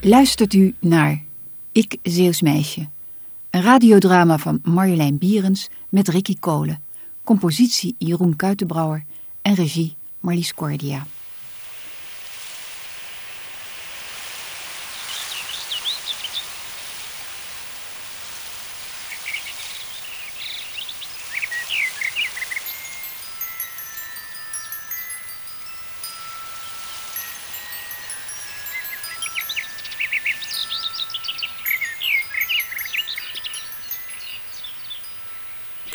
luistert u naar Ik Zeeuws Meisje. Een radiodrama van Marjolein Bierens met Ricky Kolen. Compositie Jeroen Kuitenbrouwer en regie Marlies Cordia.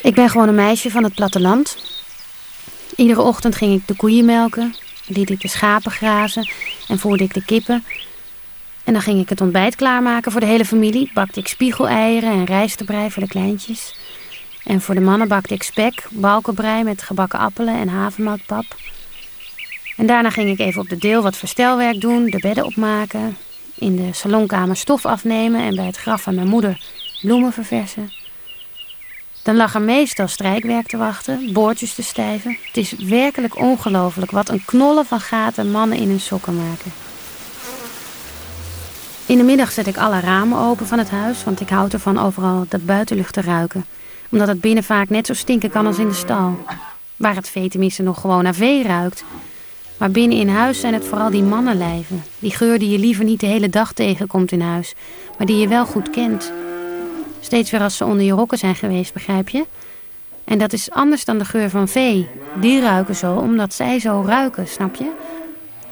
Ik ben gewoon een meisje van het platteland. Iedere ochtend ging ik de koeien melken, liet ik de schapen grazen en voerde ik de kippen. En dan ging ik het ontbijt klaarmaken voor de hele familie. Bakte ik spiegeleieren en rijstebrei voor de kleintjes. En voor de mannen bakte ik spek, balkenbrei met gebakken appelen en havermoutpap. En daarna ging ik even op de deel wat verstelwerk doen, de bedden opmaken, in de salonkamer stof afnemen en bij het graf van mijn moeder bloemen verversen. Dan lag er meestal strijkwerk te wachten, boordjes te stijven. Het is werkelijk ongelooflijk wat een knollen van gaten mannen in hun sokken maken. In de middag zet ik alle ramen open van het huis, want ik houd ervan overal dat buitenlucht te ruiken. Omdat het binnen vaak net zo stinken kan als in de stal. Waar het vee nog gewoon naar vee ruikt. Maar binnen in huis zijn het vooral die mannenlijven. Die geur die je liever niet de hele dag tegenkomt in huis, maar die je wel goed kent. Steeds weer als ze onder je rokken zijn geweest, begrijp je? En dat is anders dan de geur van vee. Die ruiken zo omdat zij zo ruiken, snap je?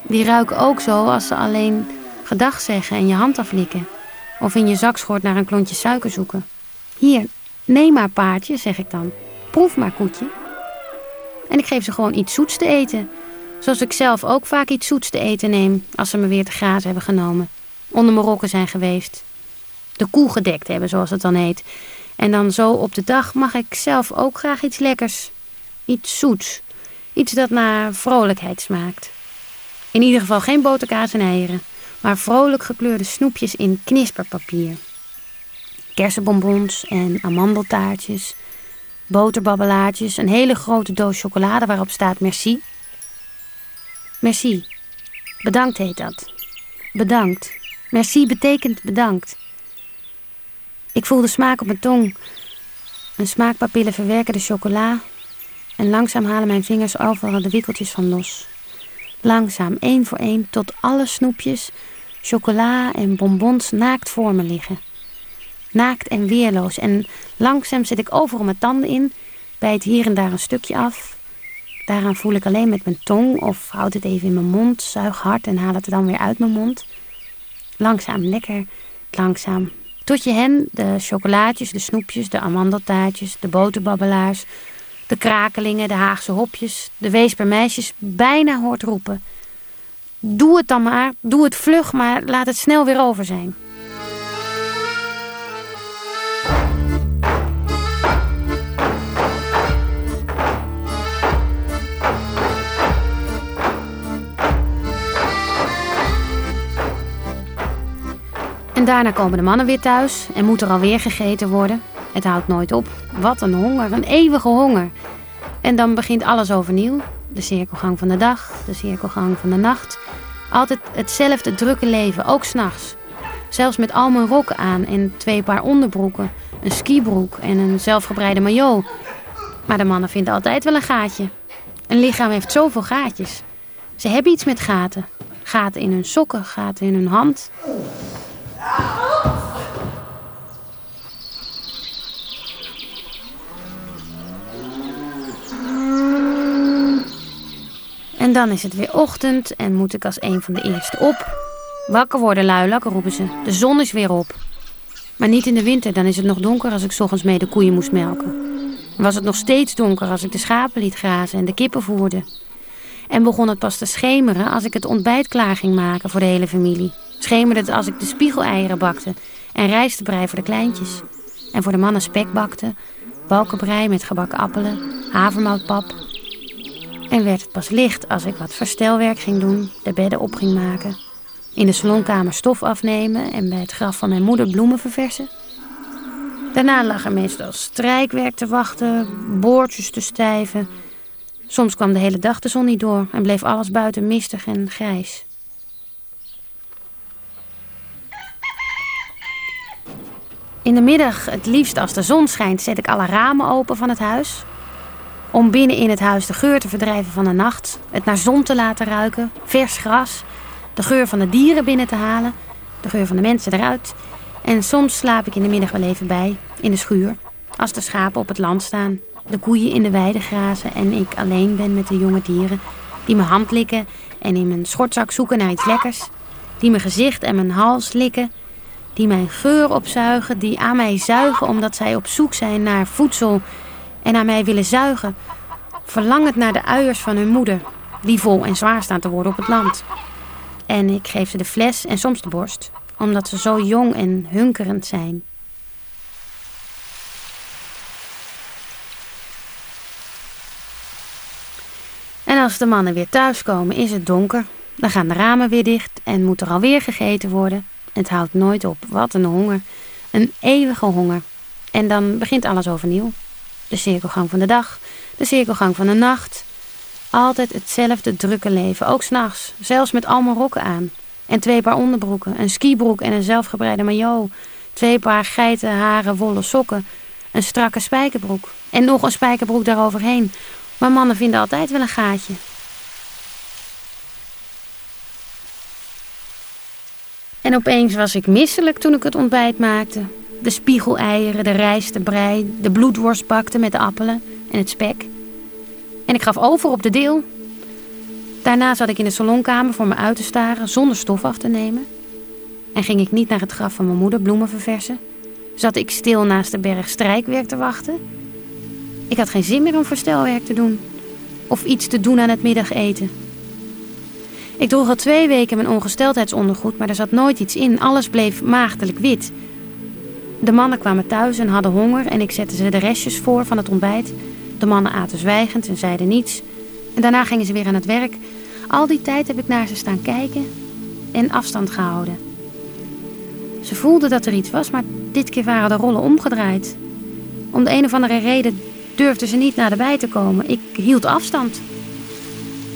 Die ruiken ook zo als ze alleen gedag zeggen en je hand aflikken. Of in je zakschort naar een klontje suiker zoeken. Hier, neem maar paardje, zeg ik dan. Proef maar koetje. En ik geef ze gewoon iets zoets te eten. Zoals ik zelf ook vaak iets zoets te eten neem als ze me weer te grazen hebben genomen. Onder mijn rokken zijn geweest de koe gedekt hebben, zoals het dan heet. En dan zo op de dag mag ik zelf ook graag iets lekkers. Iets zoets. Iets dat naar vrolijkheid smaakt. In ieder geval geen boterkaas en eieren, maar vrolijk gekleurde snoepjes in knisperpapier. Kersenbonbons en amandeltaartjes, boterbabbelaatjes, een hele grote doos chocolade waarop staat merci. Merci. Bedankt heet dat. Bedankt. Merci betekent bedankt. Ik voel de smaak op mijn tong. Mijn smaakpapillen verwerken de chocola. En langzaam halen mijn vingers overal de wikkeltjes van los. Langzaam, één voor één, tot alle snoepjes, chocola en bonbons naakt voor me liggen. Naakt en weerloos. En langzaam zit ik overal mijn tanden in, bijt hier en daar een stukje af. Daaraan voel ik alleen met mijn tong of houd het even in mijn mond, zuig hard en haal het er dan weer uit mijn mond. Langzaam, lekker, langzaam, tot je hen, de chocolaatjes, de snoepjes, de amandeltaartjes, de boterbabbelaars, de krakelingen, de Haagse hopjes, de weespermeisjes bijna hoort roepen. Doe het dan maar, doe het vlug, maar laat het snel weer over zijn. En daarna komen de mannen weer thuis en moet er alweer gegeten worden. Het houdt nooit op. Wat een honger, een eeuwige honger. En dan begint alles overnieuw. De cirkelgang van de dag, de cirkelgang van de nacht. Altijd hetzelfde drukke leven, ook s'nachts. Zelfs met al mijn rokken aan en twee paar onderbroeken, een skibroek en een zelfgebreide maillot. Maar de mannen vinden altijd wel een gaatje. Een lichaam heeft zoveel gaatjes. Ze hebben iets met gaten. Gaten in hun sokken, gaten in hun hand. En dan is het weer ochtend en moet ik als een van de eerste op. Wakker worden, luilak, roepen ze. De zon is weer op. Maar niet in de winter, dan is het nog donker als ik ochtends mee de koeien moest melken. was het nog steeds donker als ik de schapen liet grazen en de kippen voerde. En begon het pas te schemeren als ik het ontbijt klaar ging maken voor de hele familie. Schemerde het als ik de spiegeleieren bakte en rijstebrei voor de kleintjes. En voor de mannen spek bakte, balkenbrei met gebakken appelen, havermoutpap. En werd het pas licht als ik wat verstelwerk ging doen, de bedden op ging maken. In de salonkamer stof afnemen en bij het graf van mijn moeder bloemen verversen. Daarna lag er meestal strijkwerk te wachten, boordjes te stijven. Soms kwam de hele dag de zon niet door en bleef alles buiten mistig en grijs. In de middag, het liefst als de zon schijnt, zet ik alle ramen open van het huis. Om binnen in het huis de geur te verdrijven van de nacht, het naar zon te laten ruiken, vers gras, de geur van de dieren binnen te halen, de geur van de mensen eruit. En soms slaap ik in de middag wel even bij, in de schuur, als de schapen op het land staan, de koeien in de weide grazen en ik alleen ben met de jonge dieren die mijn hand likken en in mijn schortzak zoeken naar iets lekkers, die mijn gezicht en mijn hals likken, die mijn geur opzuigen, die aan mij zuigen omdat zij op zoek zijn naar voedsel en aan mij willen zuigen, verlangend naar de uiers van hun moeder, die vol en zwaar staan te worden op het land. En ik geef ze de fles en soms de borst, omdat ze zo jong en hunkerend zijn. En als de mannen weer thuiskomen, is het donker. Dan gaan de ramen weer dicht en moet er alweer gegeten worden. Het houdt nooit op. Wat een honger. Een eeuwige honger. En dan begint alles overnieuw. De cirkelgang van de dag, de cirkelgang van de nacht. Altijd hetzelfde drukke leven, ook s'nachts. Zelfs met allemaal rokken aan. En twee paar onderbroeken, een skibroek en een zelfgebreide maillot. Twee paar geitenharen wollen sokken. Een strakke spijkerbroek. En nog een spijkerbroek daaroverheen. Maar mannen vinden altijd wel een gaatje. En opeens was ik misselijk toen ik het ontbijt maakte. De spiegeleieren, de rijst, de brei, de bloedworst bakte met de appelen en het spek. En ik gaf over op de deel. Daarna zat ik in de salonkamer voor me uit te staren zonder stof af te nemen. En ging ik niet naar het graf van mijn moeder bloemen verversen. Zat ik stil naast de berg strijkwerk te wachten. Ik had geen zin meer om verstelwerk te doen. Of iets te doen aan het middageten. Ik droeg al twee weken mijn ongesteldheidsondergoed, maar er zat nooit iets in. Alles bleef maagdelijk wit. De mannen kwamen thuis en hadden honger en ik zette ze de restjes voor van het ontbijt. De mannen aten zwijgend en zeiden niets. En daarna gingen ze weer aan het werk. Al die tijd heb ik naar ze staan kijken en afstand gehouden. Ze voelden dat er iets was, maar dit keer waren de rollen omgedraaid. Om de een of andere reden durfden ze niet naderbij te komen. Ik hield afstand.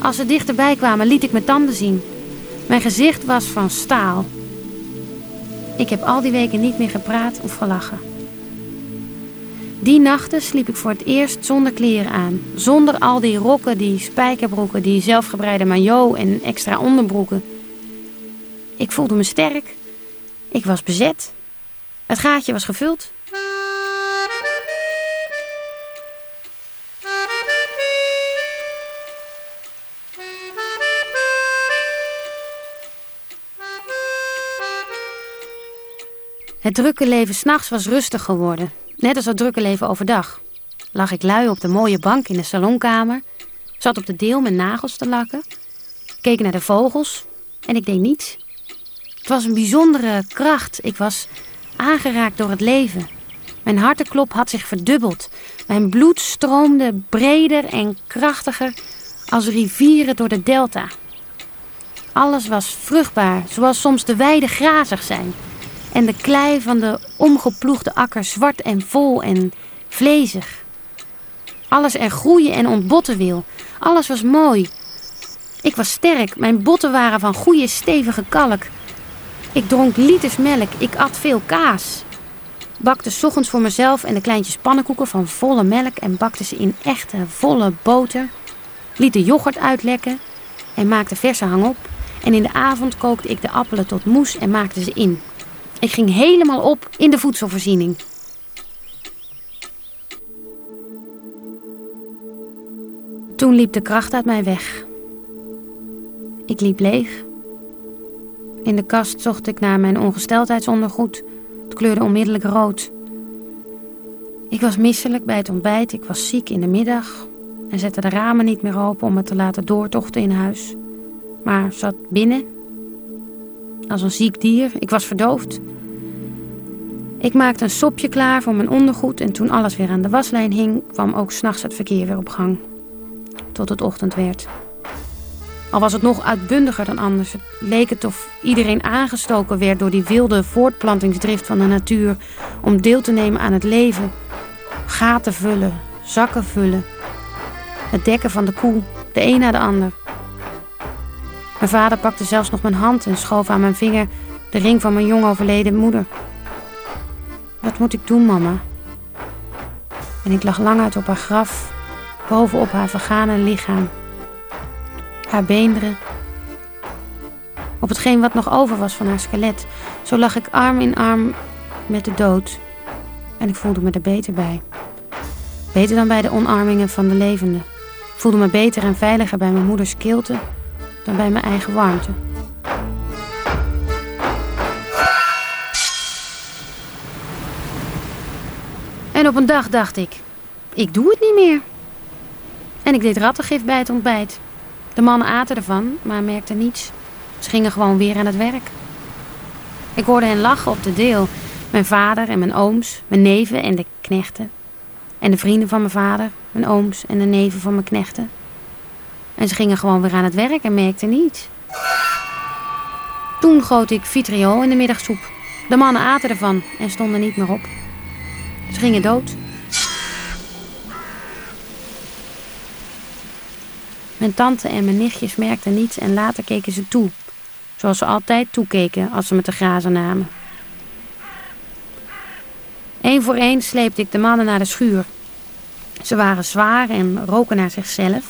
Als ze dichterbij kwamen, liet ik mijn tanden zien. Mijn gezicht was van staal. Ik heb al die weken niet meer gepraat of gelachen. Die nachten sliep ik voor het eerst zonder kleren aan. Zonder al die rokken, die spijkerbroeken, die zelfgebreide maillot en extra onderbroeken. Ik voelde me sterk. Ik was bezet. Het gaatje was gevuld. Het drukke leven s'nachts was rustig geworden, net als het drukke leven overdag. Lag ik lui op de mooie bank in de salonkamer, zat op de deel mijn nagels te lakken, keek naar de vogels en ik deed niets. Het was een bijzondere kracht. Ik was aangeraakt door het leven. Mijn hartenklop had zich verdubbeld. Mijn bloed stroomde breder en krachtiger als rivieren door de delta. Alles was vruchtbaar, zoals soms de weiden grazig zijn en de klei van de omgeploegde akker zwart en vol en vlezig. Alles er groeien en ontbotten wil. Alles was mooi. Ik was sterk, mijn botten waren van goede stevige kalk. Ik dronk liters melk, ik at veel kaas. Bakte s ochtends voor mezelf en de kleintjes pannenkoeken van volle melk en bakte ze in echte volle boter. Liet de yoghurt uitlekken en maakte verse hang op. En in de avond kookte ik de appelen tot moes en maakte ze in. Ik ging helemaal op in de voedselvoorziening. Toen liep de kracht uit mij weg. Ik liep leeg. In de kast zocht ik naar mijn ongesteldheidsondergoed. Het kleurde onmiddellijk rood. Ik was misselijk bij het ontbijt, ik was ziek in de middag en zette de ramen niet meer open om me te laten doortochten in huis. Maar zat binnen als een ziek dier. Ik was verdoofd. Ik maakte een sopje klaar voor mijn ondergoed en toen alles weer aan de waslijn hing, kwam ook s'nachts het verkeer weer op gang. Tot het ochtend werd. Al was het nog uitbundiger dan anders. Het leek het of iedereen aangestoken werd door die wilde voortplantingsdrift van de natuur om deel te nemen aan het leven. Gaten vullen, zakken vullen. Het dekken van de koe, de een na de ander. Mijn vader pakte zelfs nog mijn hand en schoof aan mijn vinger de ring van mijn jong overleden moeder. Wat moet ik doen, mama? En ik lag lang uit op haar graf, bovenop haar vergane lichaam. Haar beenderen. Op hetgeen wat nog over was van haar skelet. Zo lag ik arm in arm met de dood. En ik voelde me er beter bij. Beter dan bij de onarmingen van de levenden. Voelde me beter en veiliger bij mijn moeders kilte dan bij mijn eigen warmte. En op een dag dacht ik, ik doe het niet meer. En ik deed rattengif bij het ontbijt. De mannen aten ervan, maar merkten niets. Ze gingen gewoon weer aan het werk. Ik hoorde hen lachen op de deel. Mijn vader en mijn ooms, mijn neven en de knechten. En de vrienden van mijn vader, mijn ooms en de neven van mijn knechten. En ze gingen gewoon weer aan het werk en merkten niets. Toen goot ik vitriol in de middagsoep. De mannen aten ervan en stonden niet meer op. Ze gingen dood. Mijn tante en mijn nichtjes merkten niets en later keken ze toe. Zoals ze altijd toekeken als ze me te grazen namen. Eén voor één sleepte ik de mannen naar de schuur. Ze waren zwaar en roken naar zichzelf.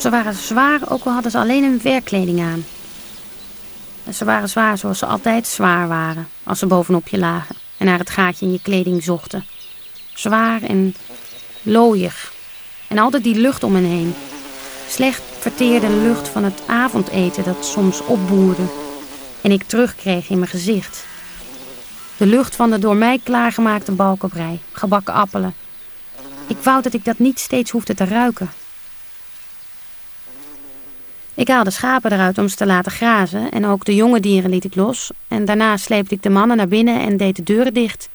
Ze waren zwaar, ook al hadden ze alleen hun werkkleding aan. Ze waren zwaar zoals ze altijd zwaar waren, als ze bovenop je lagen en naar het gaatje in je kleding zochten. Zwaar en looiig. En altijd die lucht om hen heen. Slecht verteerde lucht van het avondeten dat soms opboerde en ik terugkreeg in mijn gezicht. De lucht van de door mij klaargemaakte balkenbrei, gebakken appelen. Ik wou dat ik dat niet steeds hoefde te ruiken. Ik haalde schapen eruit om ze te laten grazen en ook de jonge dieren liet ik los. En daarna sleepte ik de mannen naar binnen en deed de deuren dicht.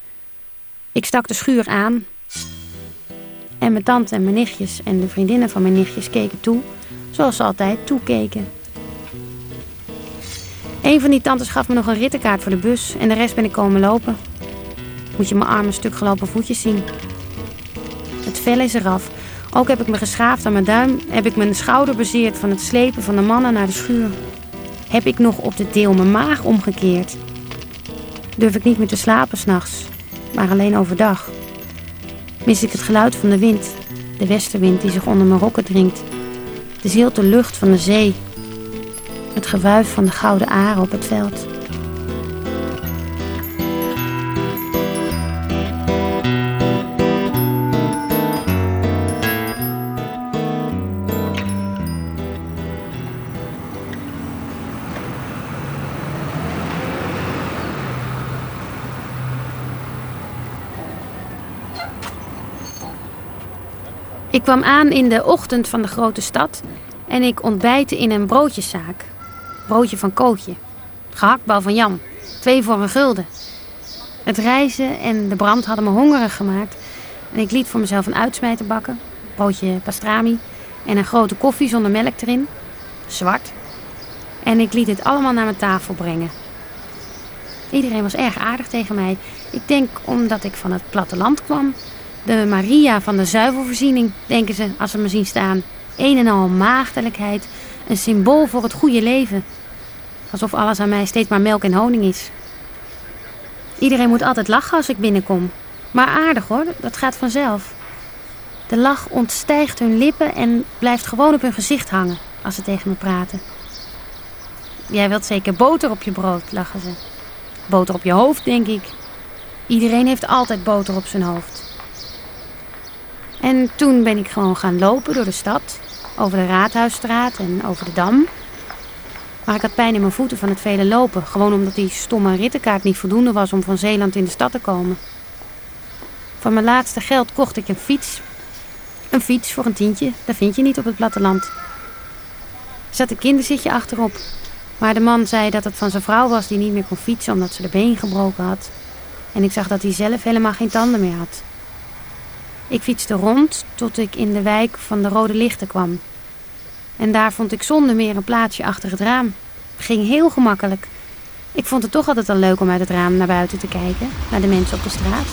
Ik stak de schuur aan. En mijn tante en mijn nichtjes en de vriendinnen van mijn nichtjes keken toe, zoals ze altijd toekeken. Een van die tantes gaf me nog een rittenkaart voor de bus en de rest ben ik komen lopen. Moet je mijn arme stuk gelopen voetjes zien. Het vel is eraf ook heb ik me geschaafd aan mijn duim, heb ik mijn schouder bezeerd van het slepen van de mannen naar de schuur. Heb ik nog op de deel mijn maag omgekeerd. Durf ik niet meer te slapen s'nachts, maar alleen overdag. Mis ik het geluid van de wind, de westenwind die zich onder mijn rokken dringt. De zilte lucht van de zee. Het gewuif van de gouden aren op het veld. Ik kwam aan in de ochtend van de grote stad en ik ontbijtte in een broodjeszaak. Broodje van Kootje. Gehaktbal van Jan. Twee voor een gulden. Het reizen en de brand hadden me hongerig gemaakt. En ik liet voor mezelf een uitsmijter bakken. Broodje pastrami. En een grote koffie zonder melk erin. Zwart. En ik liet het allemaal naar mijn tafel brengen. Iedereen was erg aardig tegen mij. Ik denk omdat ik van het platteland kwam. De Maria van de zuivelvoorziening, denken ze als ze me zien staan. Een en al maagdelijkheid, een symbool voor het goede leven. Alsof alles aan mij steeds maar melk en honing is. Iedereen moet altijd lachen als ik binnenkom. Maar aardig hoor, dat gaat vanzelf. De lach ontstijgt hun lippen en blijft gewoon op hun gezicht hangen als ze tegen me praten. Jij wilt zeker boter op je brood, lachen ze. Boter op je hoofd, denk ik. Iedereen heeft altijd boter op zijn hoofd. En toen ben ik gewoon gaan lopen door de stad, over de Raadhuisstraat en over de Dam. Maar ik had pijn in mijn voeten van het vele lopen, gewoon omdat die stomme rittenkaart niet voldoende was om van Zeeland in de stad te komen. Van mijn laatste geld kocht ik een fiets. Een fiets voor een tientje, dat vind je niet op het platteland. Er zat een kinderzitje achterop, maar de man zei dat het van zijn vrouw was die niet meer kon fietsen omdat ze de been gebroken had. En ik zag dat hij zelf helemaal geen tanden meer had. Ik fietste rond tot ik in de wijk van de rode lichten kwam. En daar vond ik zonder meer een plaatsje achter het raam. Ging heel gemakkelijk. Ik vond het toch altijd al leuk om uit het raam naar buiten te kijken, naar de mensen op de straat.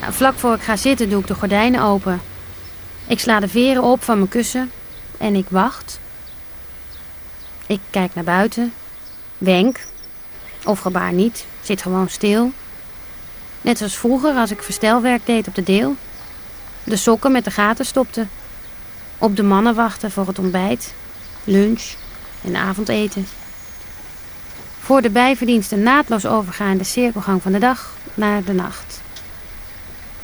Nou, vlak voor ik ga zitten doe ik de gordijnen open. Ik sla de veren op van mijn kussen en ik wacht. Ik kijk naar buiten, wenk, of gebaar niet, zit gewoon stil. Net zoals vroeger als ik verstelwerk deed op de deel. De sokken met de gaten stopte. Op de mannen wachten voor het ontbijt, lunch en avondeten. Voor de bijverdiensten naadloos overgaan de cirkelgang van de dag naar de nacht.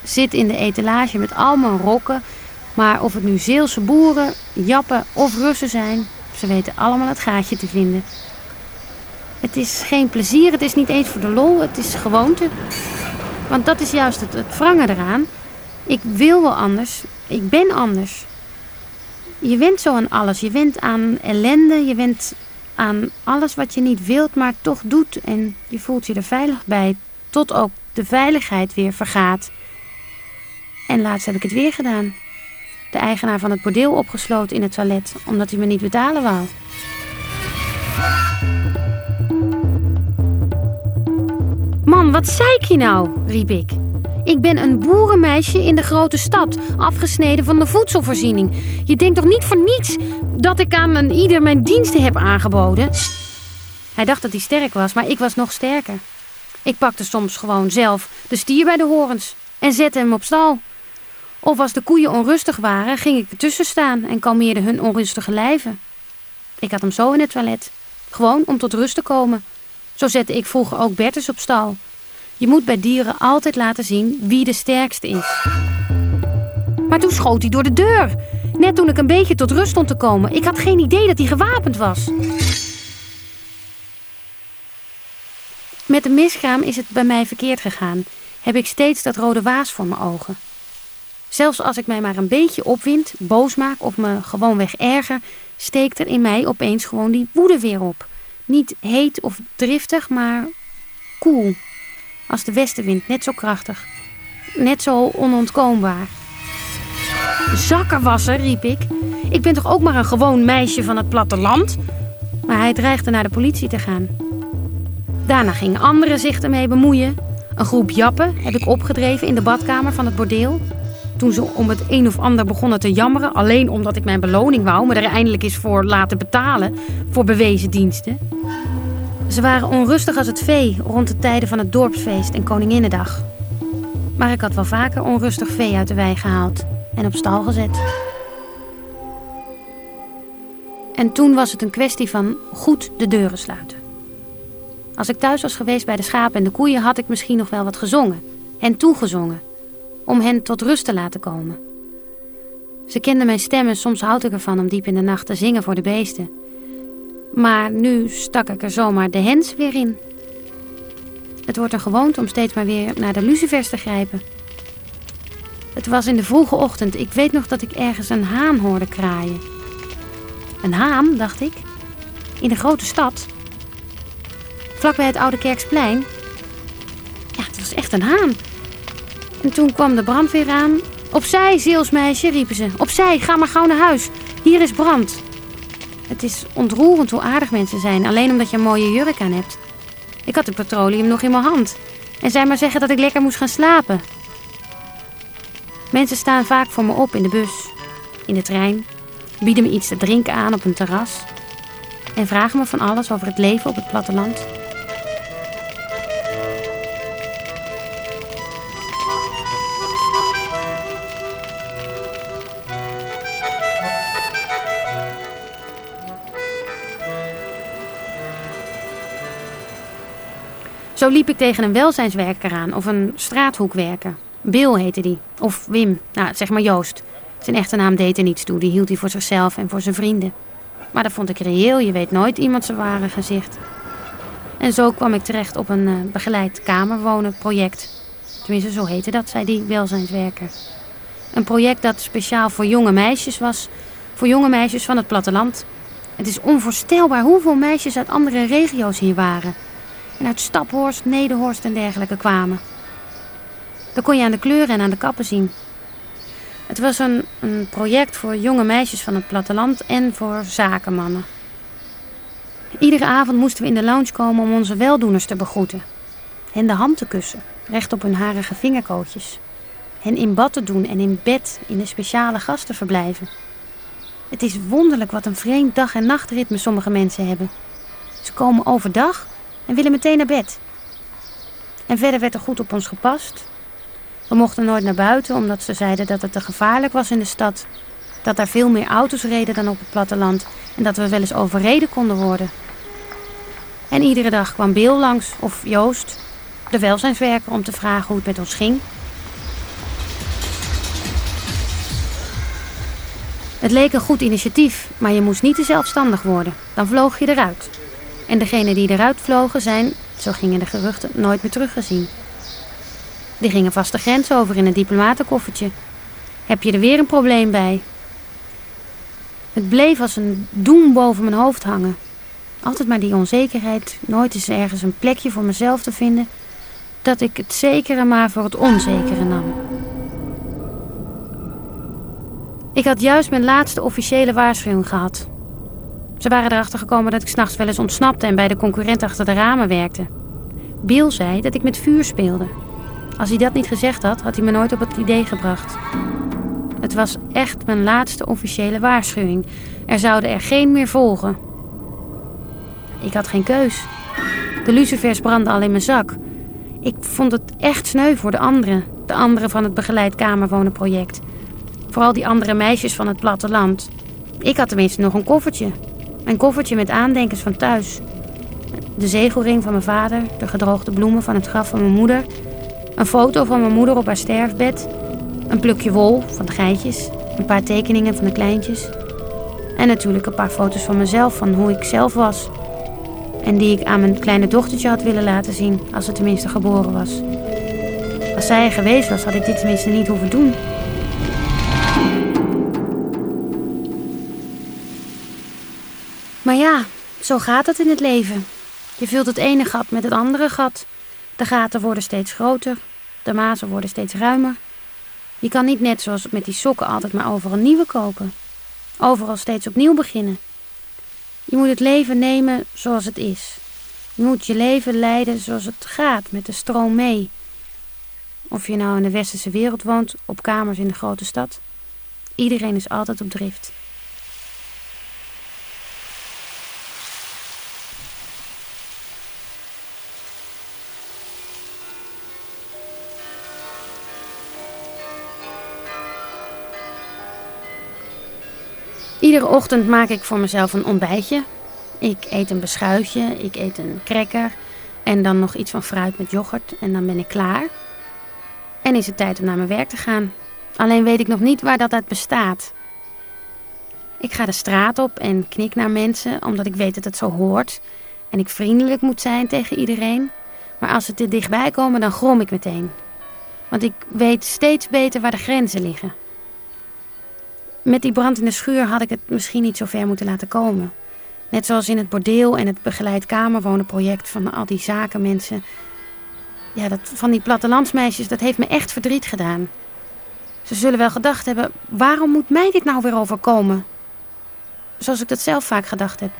Zit in de etalage met al mijn rokken, maar of het nu Zeelse boeren, Jappen of Russen zijn, ze weten allemaal het gaatje te vinden. Het is geen plezier, het is niet eens voor de lol, het is gewoonte. Want dat is juist het, het eraan. Ik wil wel anders, ik ben anders. Je went zo aan alles. Je went aan ellende, je went aan alles wat je niet wilt, maar toch doet. En je voelt je er veilig bij, tot ook de veiligheid weer vergaat. En laatst heb ik het weer gedaan. De eigenaar van het bordeel opgesloten in het toilet, omdat hij me niet betalen wou. Man, wat zei ik je nou? riep ik. Ik ben een boerenmeisje in de grote stad, afgesneden van de voedselvoorziening. Je denkt toch niet voor niets dat ik aan een ieder mijn diensten heb aangeboden? Hij dacht dat hij sterk was, maar ik was nog sterker. Ik pakte soms gewoon zelf de stier bij de horens en zette hem op stal. Of als de koeien onrustig waren, ging ik ertussen staan en kalmeerde hun onrustige lijven. Ik had hem zo in het toilet, gewoon om tot rust te komen. Zo zette ik vroeger ook Bertus op stal. Je moet bij dieren altijd laten zien wie de sterkste is. Maar toen schoot hij door de deur. Net toen ik een beetje tot rust stond te komen. Ik had geen idee dat hij gewapend was. Met de miskraam is het bij mij verkeerd gegaan. Heb ik steeds dat rode waas voor mijn ogen. Zelfs als ik mij maar een beetje opwind, boos maak of me gewoonweg erger, steekt er in mij opeens gewoon die woede weer op. Niet heet of driftig, maar koel. Als de westenwind, net zo krachtig. Net zo onontkoombaar. Zakkerwasser, riep ik. Ik ben toch ook maar een gewoon meisje van het platteland? Maar hij dreigde naar de politie te gaan. Daarna gingen anderen zich ermee bemoeien. Een groep jappen heb ik opgedreven in de badkamer van het bordeel. Toen ze om het een of ander begonnen te jammeren, alleen omdat ik mijn beloning wou, me er eindelijk eens voor laten betalen voor bewezen diensten. Ze waren onrustig als het vee rond de tijden van het dorpsfeest en Koninginnedag. Maar ik had wel vaker onrustig vee uit de wei gehaald en op stal gezet. En toen was het een kwestie van goed de deuren sluiten. Als ik thuis was geweest bij de schapen en de koeien, had ik misschien nog wel wat gezongen. En toegezongen. Om hen tot rust te laten komen. Ze kenden mijn stem en soms houd ik ervan om diep in de nacht te zingen voor de beesten. Maar nu stak ik er zomaar de hens weer in. Het wordt een gewoonte om steeds maar weer naar de lucifers te grijpen. Het was in de vroege ochtend. Ik weet nog dat ik ergens een haan hoorde kraaien. Een haan, dacht ik. In de grote stad. Vlakbij het Oude Kerksplein. Ja, het was echt een haan. En toen kwam de brandweer aan. Opzij, zielsmeisje, riepen ze. Opzij, ga maar gauw naar huis. Hier is brand. Het is ontroerend hoe aardig mensen zijn, alleen omdat je een mooie jurk aan hebt. Ik had de petroleum nog in mijn hand. En zij maar zeggen dat ik lekker moest gaan slapen. Mensen staan vaak voor me op in de bus, in de trein, bieden me iets te drinken aan op een terras en vragen me van alles over het leven op het platteland. Zo liep ik tegen een welzijnswerker aan of een straathoekwerker. Bill heette die. Of Wim, nou, zeg maar Joost. Zijn echte naam deed er niets toe, die hield hij voor zichzelf en voor zijn vrienden. Maar dat vond ik reëel, je weet nooit iemand zijn ware gezicht. En zo kwam ik terecht op een uh, begeleid kamerwonen project. Tenminste, zo heette dat, zei die welzijnswerker. Een project dat speciaal voor jonge meisjes was, voor jonge meisjes van het platteland. Het is onvoorstelbaar hoeveel meisjes uit andere regio's hier waren uit Staphorst, Nederhorst en dergelijke kwamen. Dat kon je aan de kleuren en aan de kappen zien. Het was een, een project voor jonge meisjes van het platteland en voor zakenmannen. Iedere avond moesten we in de lounge komen om onze weldoeners te begroeten. Hen de hand te kussen, recht op hun harige vingerkootjes. Hen in bad te doen en in bed in de speciale gastenverblijven. Het is wonderlijk wat een vreemd dag- en nachtritme sommige mensen hebben. Ze komen overdag en willen meteen naar bed. En verder werd er goed op ons gepast. We mochten nooit naar buiten omdat ze zeiden dat het te gevaarlijk was in de stad. Dat daar veel meer auto's reden dan op het platteland en dat we wel eens overreden konden worden. En iedere dag kwam Bill langs, of Joost, de welzijnswerker, om te vragen hoe het met ons ging. Het leek een goed initiatief, maar je moest niet te zelfstandig worden. Dan vloog je eruit. En degenen die eruit vlogen zijn, zo gingen de geruchten, nooit meer teruggezien. Die gingen vast de grens over in een diplomatenkoffertje. Heb je er weer een probleem bij? Het bleef als een doem boven mijn hoofd hangen. Altijd maar die onzekerheid, nooit eens ergens een plekje voor mezelf te vinden, dat ik het zekere maar voor het onzekere nam. Ik had juist mijn laatste officiële waarschuwing gehad. Ze waren erachter gekomen dat ik s'nachts wel eens ontsnapte en bij de concurrent achter de ramen werkte. Bill zei dat ik met vuur speelde. Als hij dat niet gezegd had, had hij me nooit op het idee gebracht. Het was echt mijn laatste officiële waarschuwing. Er zouden er geen meer volgen. Ik had geen keus. De lucifers brandden al in mijn zak. Ik vond het echt sneu voor de anderen. De anderen van het begeleid kamerwonenproject. Vooral die andere meisjes van het platteland. Ik had tenminste nog een koffertje. Een koffertje met aandenkens van thuis. De zegelring van mijn vader, de gedroogde bloemen van het graf van mijn moeder, een foto van mijn moeder op haar sterfbed, een plukje wol van de geitjes, een paar tekeningen van de kleintjes en natuurlijk een paar foto's van mezelf, van hoe ik zelf was. En die ik aan mijn kleine dochtertje had willen laten zien, als ze tenminste geboren was. Als zij er geweest was, had ik dit tenminste niet hoeven doen. Zo gaat het in het leven. Je vult het ene gat met het andere gat. De gaten worden steeds groter, de mazen worden steeds ruimer. Je kan niet net zoals met die sokken altijd maar overal nieuwe kopen. Overal steeds opnieuw beginnen. Je moet het leven nemen zoals het is. Je moet je leven leiden zoals het gaat, met de stroom mee. Of je nou in de westerse wereld woont, op kamers in de grote stad. Iedereen is altijd op drift. Iedere ochtend maak ik voor mezelf een ontbijtje. Ik eet een beschuitje, ik eet een cracker en dan nog iets van fruit met yoghurt en dan ben ik klaar. En is het tijd om naar mijn werk te gaan. Alleen weet ik nog niet waar dat uit bestaat. Ik ga de straat op en knik naar mensen omdat ik weet dat het zo hoort. En ik vriendelijk moet zijn tegen iedereen. Maar als ze te dichtbij komen, dan grom ik meteen. Want ik weet steeds beter waar de grenzen liggen. Met die brand in de schuur had ik het misschien niet zo ver moeten laten komen. Net zoals in het bordeel en het begeleid kamerwonenproject van al die zakenmensen. Ja, dat, van die plattelandsmeisjes, dat heeft me echt verdriet gedaan. Ze zullen wel gedacht hebben, waarom moet mij dit nou weer overkomen? Zoals ik dat zelf vaak gedacht heb.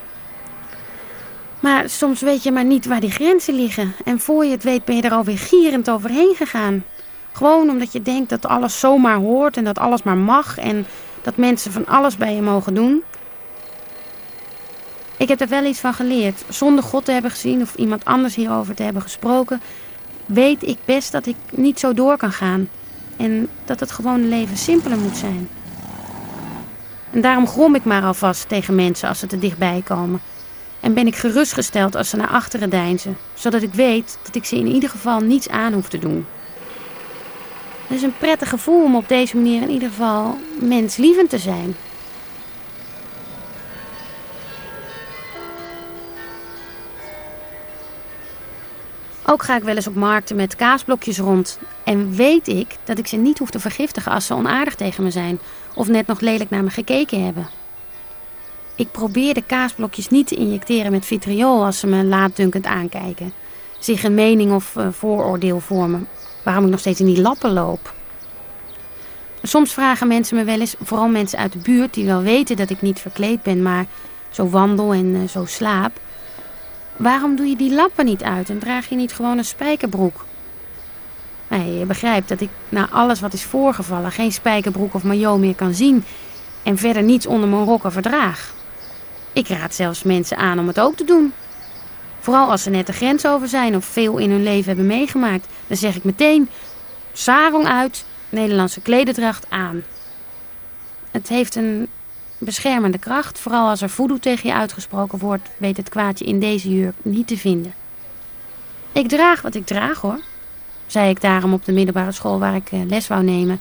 Maar soms weet je maar niet waar die grenzen liggen. En voor je het weet ben je er alweer gierend overheen gegaan. Gewoon omdat je denkt dat alles zomaar hoort en dat alles maar mag en dat mensen van alles bij je mogen doen. Ik heb er wel iets van geleerd. Zonder God te hebben gezien of iemand anders hierover te hebben gesproken, weet ik best dat ik niet zo door kan gaan. En dat het gewone leven simpeler moet zijn. En daarom grom ik maar alvast tegen mensen als ze te dichtbij komen. En ben ik gerustgesteld als ze naar achteren deinzen, zodat ik weet dat ik ze in ieder geval niets aan hoef te doen. Het is een prettig gevoel om op deze manier in ieder geval menslievend te zijn. Ook ga ik wel eens op markten met kaasblokjes rond. En weet ik dat ik ze niet hoef te vergiftigen als ze onaardig tegen me zijn. Of net nog lelijk naar me gekeken hebben. Ik probeer de kaasblokjes niet te injecteren met vitriol als ze me laatdunkend aankijken. Zich een mening of uh, vooroordeel vormen waarom ik nog steeds in die lappen loop. Soms vragen mensen me wel eens, vooral mensen uit de buurt die wel weten dat ik niet verkleed ben, maar zo wandel en uh, zo slaap. Waarom doe je die lappen niet uit en draag je niet gewoon een spijkerbroek? Nee, je begrijpt dat ik na alles wat is voorgevallen geen spijkerbroek of maillot meer kan zien. En verder niets onder mijn rokken verdraag. Ik raad zelfs mensen aan om het ook te doen. Vooral als ze net de grens over zijn of veel in hun leven hebben meegemaakt. Dan zeg ik meteen, sarong uit, Nederlandse klederdracht aan. Het heeft een beschermende kracht. Vooral als er voodoo tegen je uitgesproken wordt, weet het kwaadje in deze jurk niet te vinden. Ik draag wat ik draag hoor, zei ik daarom op de middelbare school waar ik eh, les wou nemen.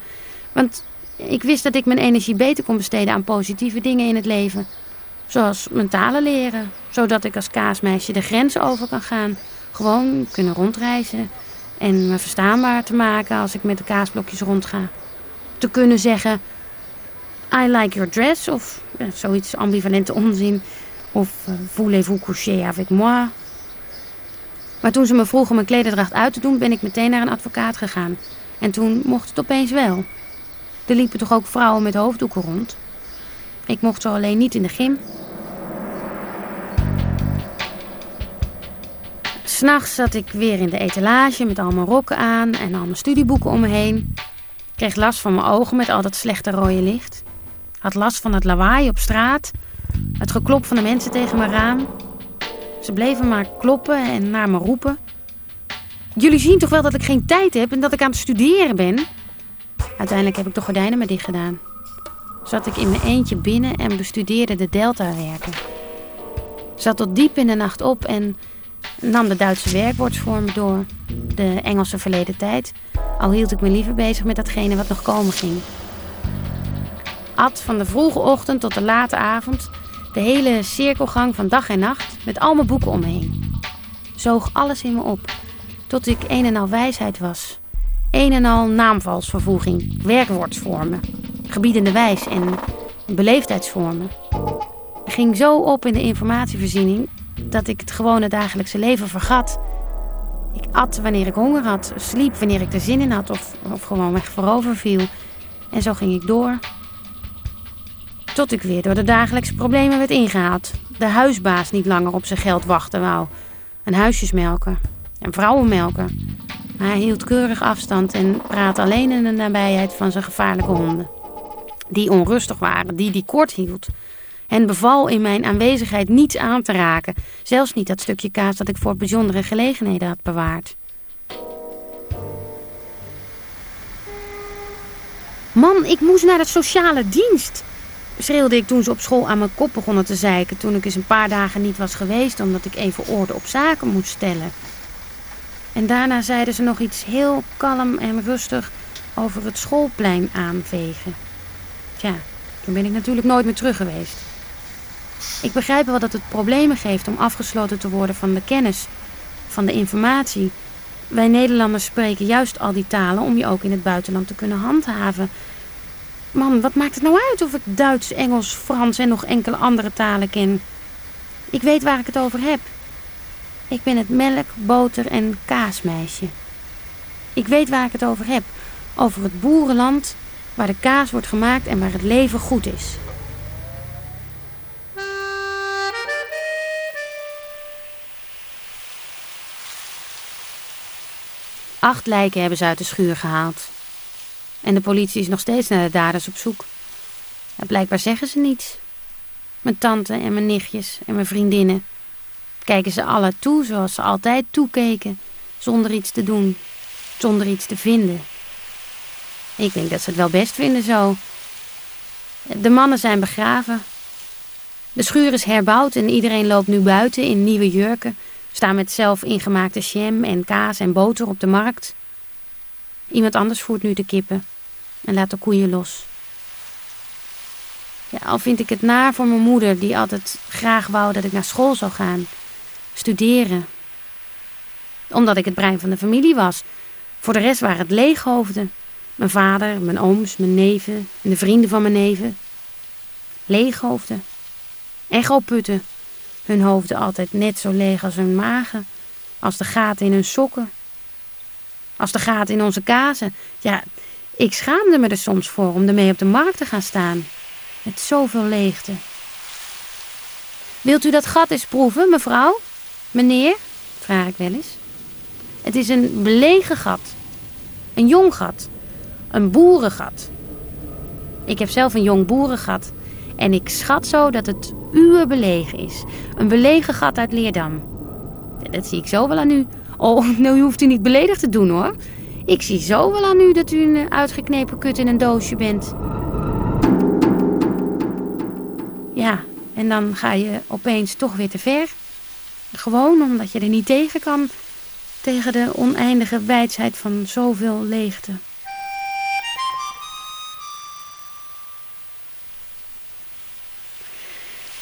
Want ik wist dat ik mijn energie beter kon besteden aan positieve dingen in het leven. Zoals mentale leren, zodat ik als kaasmeisje de grenzen over kan gaan. Gewoon kunnen rondreizen en me verstaanbaar te maken als ik met de kaasblokjes rondga. Te kunnen zeggen, I like your dress of zoiets ambivalente onzin. Of uh, voulez-vous coucher avec moi? Maar toen ze me vroegen mijn klederdracht uit te doen, ben ik meteen naar een advocaat gegaan. En toen mocht het opeens wel. Er liepen toch ook vrouwen met hoofddoeken rond? Ik mocht zo alleen niet in de gym. S'nachts zat ik weer in de etalage met al mijn rokken aan en al mijn studieboeken om me heen. Kreeg last van mijn ogen met al dat slechte rode licht. Had last van het lawaai op straat, het geklop van de mensen tegen mijn raam. Ze bleven maar kloppen en naar me roepen. Jullie zien toch wel dat ik geen tijd heb en dat ik aan het studeren ben? Uiteindelijk heb ik de gordijnen maar dicht gedaan. Zat ik in mijn eentje binnen en bestudeerde de deltawerken. Zat tot diep in de nacht op en nam de Duitse werkwoordsvormen door. De Engelse verleden tijd. Al hield ik me liever bezig met datgene wat nog komen ging. At van de vroege ochtend tot de late avond. De hele cirkelgang van dag en nacht met al mijn boeken om me heen. Zoog alles in me op. Tot ik een en al wijsheid was. Een en al naamvalsvervoeging, werkwoordsvormen, gebiedende wijs en beleefdheidsvormen. Ging zo op in de informatievoorziening dat ik het gewone dagelijkse leven vergat. Ik at wanneer ik honger had, sliep wanneer ik er zin in had of, of gewoon weg voorover viel. En zo ging ik door. Tot ik weer door de dagelijkse problemen werd ingehaald. De huisbaas niet langer op zijn geld wachten wou. En huisjes melken. En vrouwen melken. Hij hield keurig afstand en praatte alleen in de nabijheid van zijn gevaarlijke honden. Die onrustig waren, die die kort hield. En beval in mijn aanwezigheid niets aan te raken. Zelfs niet dat stukje kaas dat ik voor bijzondere gelegenheden had bewaard. Man, ik moest naar de sociale dienst, schreeuwde ik toen ze op school aan mijn kop begonnen te zeiken. Toen ik eens een paar dagen niet was geweest omdat ik even orde op zaken moest stellen. En daarna zeiden ze nog iets heel kalm en rustig over het schoolplein aanvegen. Tja, toen ben ik natuurlijk nooit meer terug geweest. Ik begrijp wel dat het problemen geeft om afgesloten te worden van de kennis, van de informatie. Wij Nederlanders spreken juist al die talen om je ook in het buitenland te kunnen handhaven. Man, wat maakt het nou uit of ik Duits, Engels, Frans en nog enkele andere talen ken? Ik weet waar ik het over heb. Ik ben het melk, boter en kaasmeisje. Ik weet waar ik het over heb. Over het boerenland waar de kaas wordt gemaakt en waar het leven goed is. Acht lijken hebben ze uit de schuur gehaald. En de politie is nog steeds naar de daders op zoek. En blijkbaar zeggen ze niets. Mijn tante en mijn nichtjes en mijn vriendinnen. Kijken ze alle toe zoals ze altijd toekeken, zonder iets te doen, zonder iets te vinden. Ik denk dat ze het wel best vinden zo. De mannen zijn begraven. De schuur is herbouwd en iedereen loopt nu buiten in nieuwe jurken Staan met zelf ingemaakte jam en kaas en boter op de markt. Iemand anders voert nu de kippen en laat de koeien los. Ja, al vind ik het naar voor mijn moeder, die altijd graag wou dat ik naar school zou gaan, studeren. Omdat ik het brein van de familie was. Voor de rest waren het leeghoofden. Mijn vader, mijn ooms, mijn neven en de vrienden van mijn neven. Leeghoofden. Echoputten hun hoofden altijd net zo leeg als hun magen, als de gaten in hun sokken, als de gaten in onze kazen. Ja, ik schaamde me er soms voor om ermee op de markt te gaan staan, met zoveel leegte. Wilt u dat gat eens proeven, mevrouw? Meneer? vraag ik wel eens. Het is een belegen gat, een jong gat, een boerengat. Ik heb zelf een jong boerengat. En ik schat zo dat het uur belegen is. Een belegen gat uit Leerdam. Dat zie ik zo wel aan u. Oh, nou hoeft u niet beledigd te doen hoor. Ik zie zo wel aan u dat u een uitgeknepen kut in een doosje bent. Ja, en dan ga je opeens toch weer te ver. Gewoon omdat je er niet tegen kan. Tegen de oneindige wijsheid van zoveel leegte.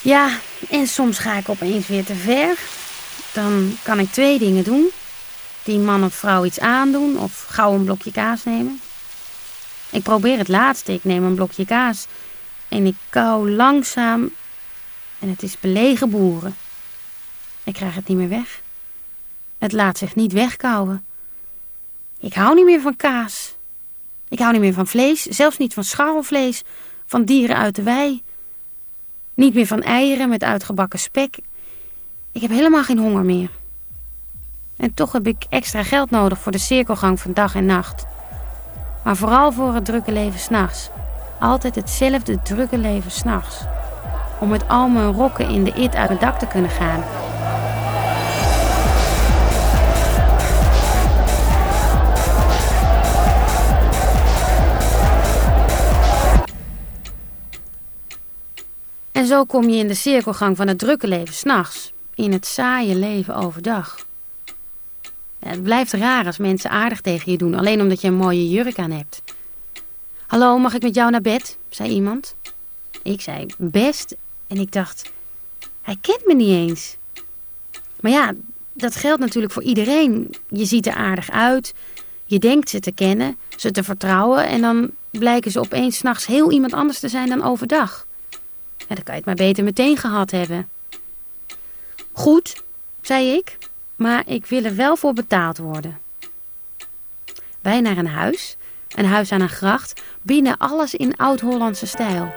Ja, en soms ga ik opeens weer te ver. Dan kan ik twee dingen doen. Die man of vrouw iets aandoen of gauw een blokje kaas nemen. Ik probeer het laatste. Ik neem een blokje kaas en ik kauw langzaam en het is belegen boeren. Ik krijg het niet meer weg. Het laat zich niet wegkouwen. Ik hou niet meer van kaas. Ik hou niet meer van vlees, zelfs niet van scharrelvlees, van dieren uit de wei. Niet meer van eieren met uitgebakken spek. Ik heb helemaal geen honger meer. En toch heb ik extra geld nodig voor de cirkelgang van dag en nacht. Maar vooral voor het drukke leven s'nachts. Altijd hetzelfde drukke leven s'nachts. Om met al mijn rokken in de it uit het dak te kunnen gaan. En zo kom je in de cirkelgang van het drukke leven s'nachts. In het saaie leven overdag. Het blijft raar als mensen aardig tegen je doen, alleen omdat je een mooie jurk aan hebt. Hallo, mag ik met jou naar bed? zei iemand. Ik zei best en ik dacht, hij kent me niet eens. Maar ja, dat geldt natuurlijk voor iedereen. Je ziet er aardig uit, je denkt ze te kennen, ze te vertrouwen en dan blijken ze opeens s'nachts heel iemand anders te zijn dan overdag. Ja, dan kan je het maar beter meteen gehad hebben. Goed, zei ik, maar ik wil er wel voor betaald worden. Wij naar een huis, een huis aan een gracht, binnen alles in oud-Hollandse stijl.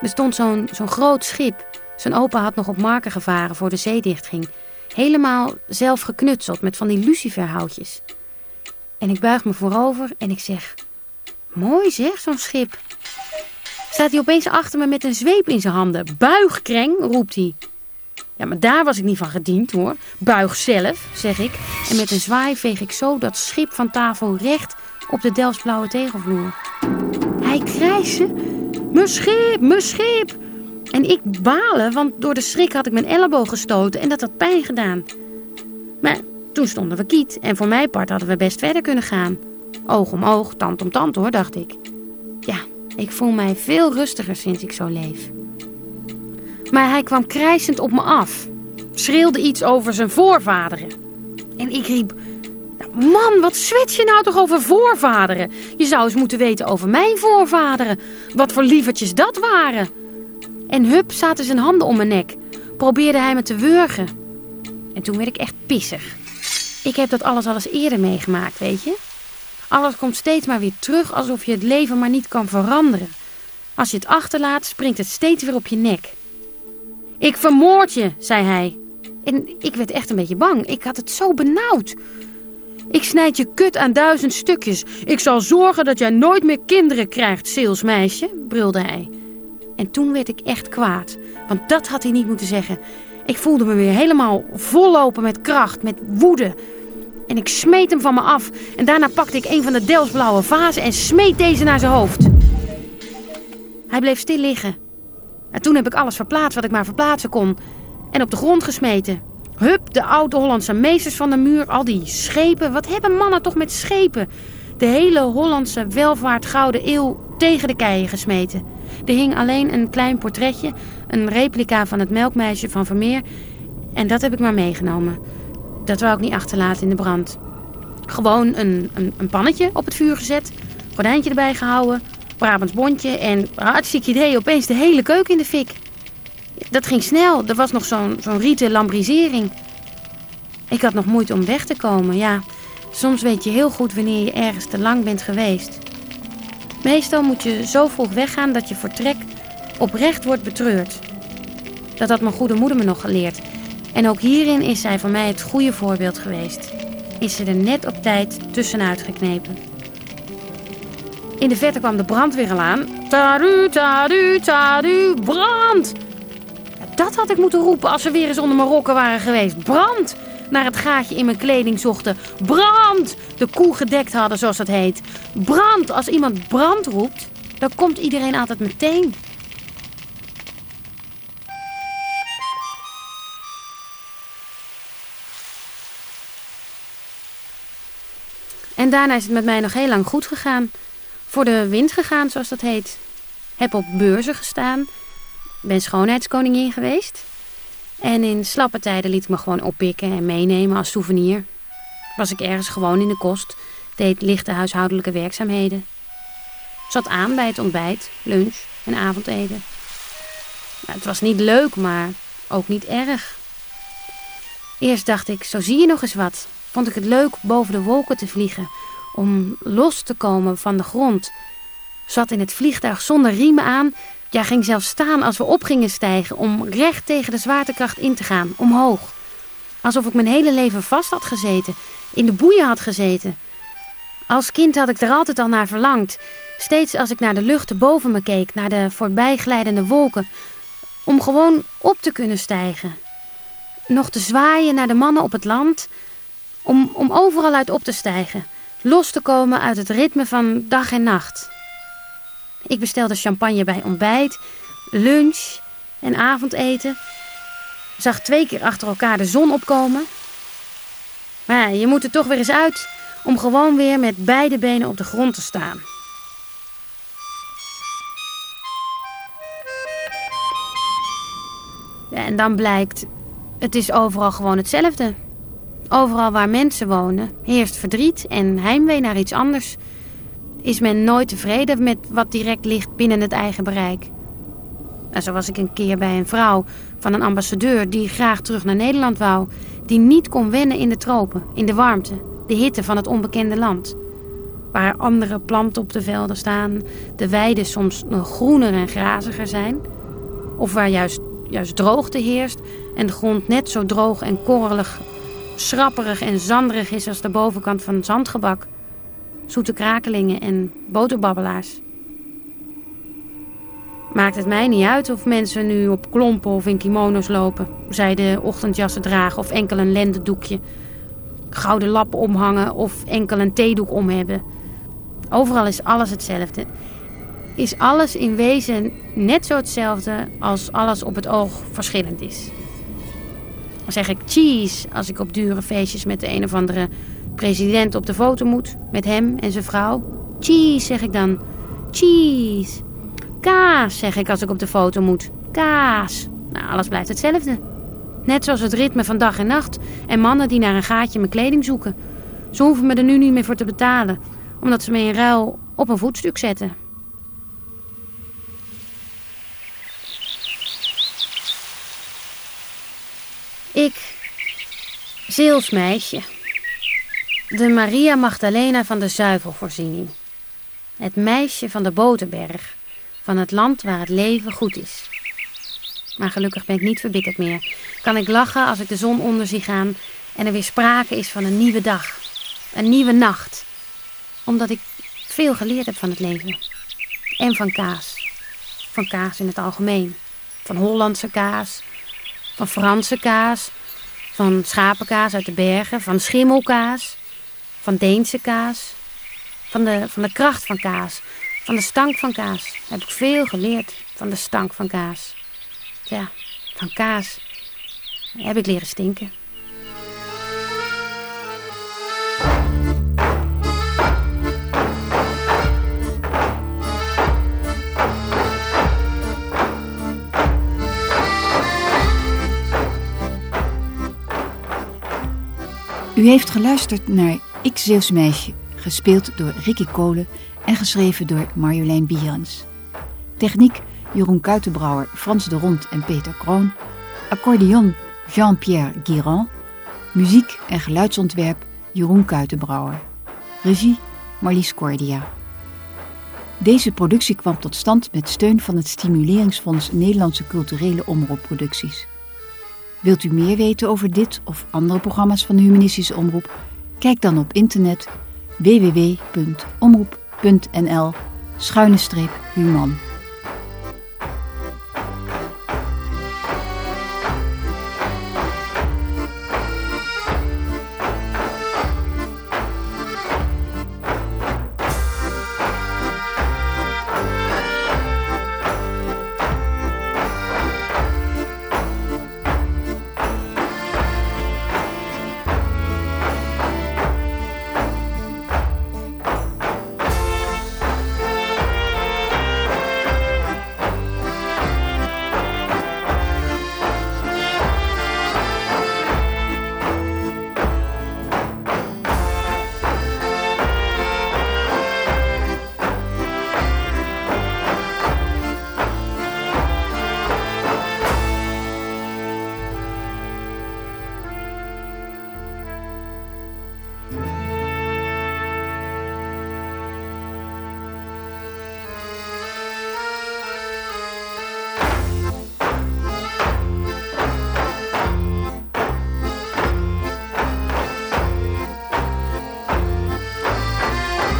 Er stond zo'n zo'n groot schip. Zijn opa had nog op marken gevaren voor de zee dichtging. Helemaal zelf geknutseld met van die luciferhoutjes. En ik buig me voorover en ik zeg... Mooi zeg, zo'n schip. Staat hij opeens achter me met een zweep in zijn handen. Buigkreng, roept hij. Ja, maar daar was ik niet van gediend hoor. Buig zelf, zeg ik. En met een zwaai veeg ik zo dat schip van tafel recht op de Delftsblauwe tegelvloer. Hij krijste, mijn schip, mijn schip. En ik balen, want door de schrik had ik mijn elleboog gestoten en dat had pijn gedaan. Maar toen stonden we kiet en voor mijn part hadden we best verder kunnen gaan. Oog om oog, tand om tand hoor, dacht ik. Ja, ik voel mij veel rustiger sinds ik zo leef. Maar hij kwam krijsend op me af, schreeuwde iets over zijn voorvaderen. En ik riep: Man, wat zwets je nou toch over voorvaderen? Je zou eens moeten weten over mijn voorvaderen. Wat voor lievertjes dat waren. En hup zaten zijn handen om mijn nek. Probeerde hij me te wurgen. En toen werd ik echt pissig. Ik heb dat alles al eerder meegemaakt, weet je? Alles komt steeds maar weer terug alsof je het leven maar niet kan veranderen. Als je het achterlaat, springt het steeds weer op je nek. Ik vermoord je, zei hij. En ik werd echt een beetje bang. Ik had het zo benauwd. Ik snijd je kut aan duizend stukjes. Ik zal zorgen dat jij nooit meer kinderen krijgt, salesmeisje, brulde hij. En toen werd ik echt kwaad, want dat had hij niet moeten zeggen. Ik voelde me weer helemaal vollopen met kracht, met woede. En ik smeet hem van me af. En daarna pakte ik een van de Delsblauwe vazen en smeet deze naar zijn hoofd. Hij bleef stil liggen. En toen heb ik alles verplaatst wat ik maar verplaatsen kon. En op de grond gesmeten. Hup, de oude Hollandse meesters van de muur, al die schepen. Wat hebben mannen toch met schepen? De hele Hollandse welvaart gouden eeuw tegen de keien gesmeten. Er hing alleen een klein portretje, een replica van het melkmeisje van Vermeer. En dat heb ik maar meegenomen. Dat wou ik niet achterlaten in de brand. Gewoon een, een, een pannetje op het vuur gezet, gordijntje erbij gehouden, Brabants bondje en hartstikke idee, opeens de hele keuken in de fik. Dat ging snel, er was nog zo'n zo'n rieten lambrisering. Ik had nog moeite om weg te komen, ja. Soms weet je heel goed wanneer je ergens te lang bent geweest. Meestal moet je zo vroeg weggaan dat je vertrek oprecht wordt betreurd. Dat had mijn goede moeder me nog geleerd. En ook hierin is zij voor mij het goede voorbeeld geweest. Is ze er net op tijd tussenuit geknepen. In de verte kwam de brandweer al aan. Tadu, tadu, tadu, brand! Dat had ik moeten roepen als ze weer eens onder mijn rokken waren geweest. Brand! Naar het gaatje in mijn kleding zochten. Brand! De koe gedekt hadden, zoals dat heet. Brand! Als iemand brand roept, dan komt iedereen altijd meteen. En daarna is het met mij nog heel lang goed gegaan. Voor de wind gegaan, zoals dat heet. Heb op beurzen gestaan. Ben schoonheidskoningin geweest. En in slappe tijden liet ik me gewoon oppikken en meenemen als souvenir. Was ik ergens gewoon in de kost, deed lichte huishoudelijke werkzaamheden. Zat aan bij het ontbijt, lunch en avondeten. Nou, het was niet leuk, maar ook niet erg. Eerst dacht ik, zo zie je nog eens wat. Vond ik het leuk boven de wolken te vliegen, om los te komen van de grond. Zat in het vliegtuig zonder riemen aan, ja, ging zelfs staan als we op gingen stijgen om recht tegen de zwaartekracht in te gaan, omhoog. Alsof ik mijn hele leven vast had gezeten, in de boeien had gezeten. Als kind had ik er altijd al naar verlangd. Steeds als ik naar de lucht boven me keek, naar de voorbijglijdende wolken, om gewoon op te kunnen stijgen. Nog te zwaaien naar de mannen op het land, om, om overal uit op te stijgen, los te komen uit het ritme van dag en nacht. Ik bestelde champagne bij ontbijt, lunch en avondeten. Zag twee keer achter elkaar de zon opkomen. Maar je moet er toch weer eens uit om gewoon weer met beide benen op de grond te staan. En dan blijkt, het is overal gewoon hetzelfde. Overal waar mensen wonen heerst verdriet en heimwee naar iets anders is men nooit tevreden met wat direct ligt binnen het eigen bereik. En zo was ik een keer bij een vrouw van een ambassadeur die graag terug naar Nederland wou, die niet kon wennen in de tropen, in de warmte, de hitte van het onbekende land. Waar andere planten op de velden staan, de weiden soms nog groener en graziger zijn, of waar juist, juist droogte heerst en de grond net zo droog en korrelig, schrapperig en zanderig is als de bovenkant van zandgebak zoete krakelingen en boterbabbelaars. Maakt het mij niet uit of mensen nu op klompen of in kimono's lopen, de ochtendjassen dragen of enkel een lendendoekje, gouden lappen omhangen of enkel een theedoek om hebben. Overal is alles hetzelfde. Is alles in wezen net zo hetzelfde als alles op het oog verschillend is. Zeg ik cheese als ik op dure feestjes met de een of andere president op de foto moet met hem en zijn vrouw. Cheese, zeg ik dan. Cheese. Kaas, zeg ik als ik op de foto moet. Kaas. Nou, alles blijft hetzelfde. Net zoals het ritme van dag en nacht en mannen die naar een gaatje mijn kleding zoeken. Ze hoeven me er nu niet meer voor te betalen, omdat ze me in ruil op een voetstuk zetten. Ik, zeelsmeisje. De Maria Magdalena van de zuivelvoorziening. Het meisje van de Boterberg, van het land waar het leven goed is. Maar gelukkig ben ik niet verbitterd meer. Kan ik lachen als ik de zon onder zie gaan en er weer sprake is van een nieuwe dag. Een nieuwe nacht. Omdat ik veel geleerd heb van het leven. En van kaas. Van kaas in het algemeen. Van Hollandse kaas. Van Franse kaas. Van schapenkaas uit de bergen. Van schimmelkaas van Deense kaas, van de, van de kracht van kaas, van de stank van kaas. Heb ik veel geleerd van de stank van kaas. Ja, van kaas heb ik leren stinken. U heeft geluisterd naar ik Zeeuws Meisje, gespeeld door Ricky Kolen en geschreven door Marjolein Bierens. Techniek Jeroen Kuitenbrouwer, Frans de Rond en Peter Kroon. Accordeon Jean-Pierre Guirand. Muziek en geluidsontwerp Jeroen Kuitenbrouwer. Regie Marlies Cordia. Deze productie kwam tot stand met steun van het Stimuleringsfonds Nederlandse Culturele Omroepproducties. Wilt u meer weten over dit of andere programma's van de Humanistische Omroep? Kijk dan op internet www.omroep.nl schuine streep Human.